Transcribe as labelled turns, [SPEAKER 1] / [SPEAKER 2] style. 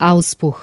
[SPEAKER 1] Ausbruch